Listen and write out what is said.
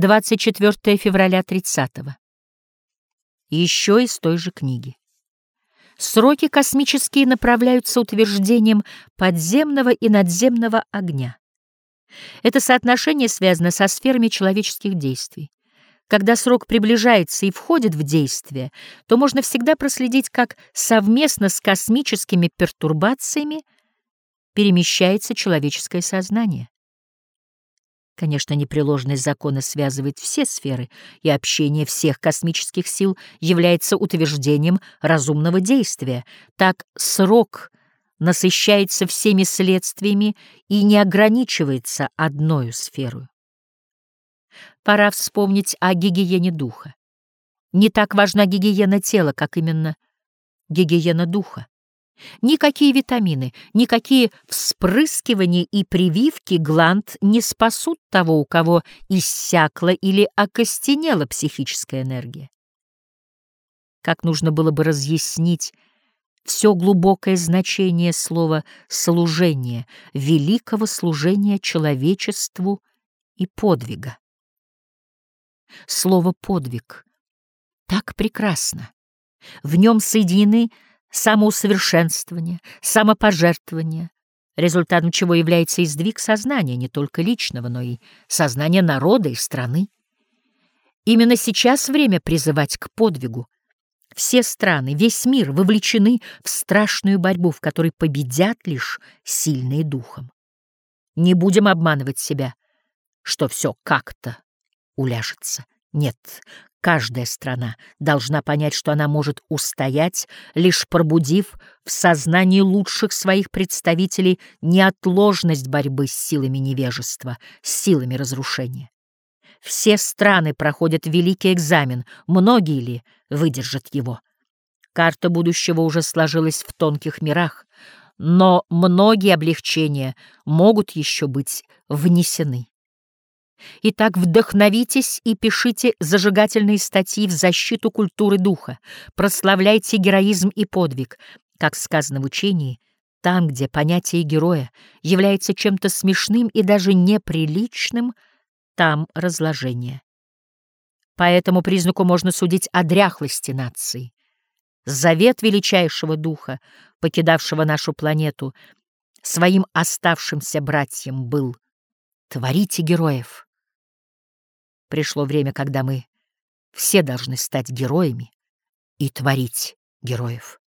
24 февраля 30 -го. Еще из той же книги. Сроки космические направляются утверждением подземного и надземного огня. Это соотношение связано со сферами человеческих действий. Когда срок приближается и входит в действие, то можно всегда проследить, как совместно с космическими пертурбациями перемещается человеческое сознание. Конечно, непреложность закона связывает все сферы, и общение всех космических сил является утверждением разумного действия. Так срок насыщается всеми следствиями и не ограничивается одной сферой. Пора вспомнить о гигиене духа. Не так важна гигиена тела, как именно гигиена духа. Никакие витамины, никакие вспрыскивания и прививки гланд не спасут того, у кого иссякла или окостенела психическая энергия. Как нужно было бы разъяснить все глубокое значение слова «служение», великого служения человечеству и подвига. Слово «подвиг» так прекрасно. В нем соединены самоусовершенствование, самопожертвование, результатом чего является и сдвиг сознания не только личного, но и сознания народа и страны. Именно сейчас время призывать к подвигу. Все страны, весь мир вовлечены в страшную борьбу, в которой победят лишь сильные духом. Не будем обманывать себя, что все как-то уляжется. Нет, каждая страна должна понять, что она может устоять, лишь пробудив в сознании лучших своих представителей неотложность борьбы с силами невежества, с силами разрушения. Все страны проходят великий экзамен, многие ли выдержат его. Карта будущего уже сложилась в тонких мирах, но многие облегчения могут еще быть внесены. Итак, вдохновитесь и пишите зажигательные статьи в защиту культуры духа, прославляйте героизм и подвиг, как сказано в учении, там, где понятие героя является чем-то смешным и даже неприличным, там разложение. По этому признаку можно судить о дряхлости нации. Завет величайшего духа, покидавшего нашу планету, своим оставшимся братьям был «Творите героев». Пришло время, когда мы все должны стать героями и творить героев.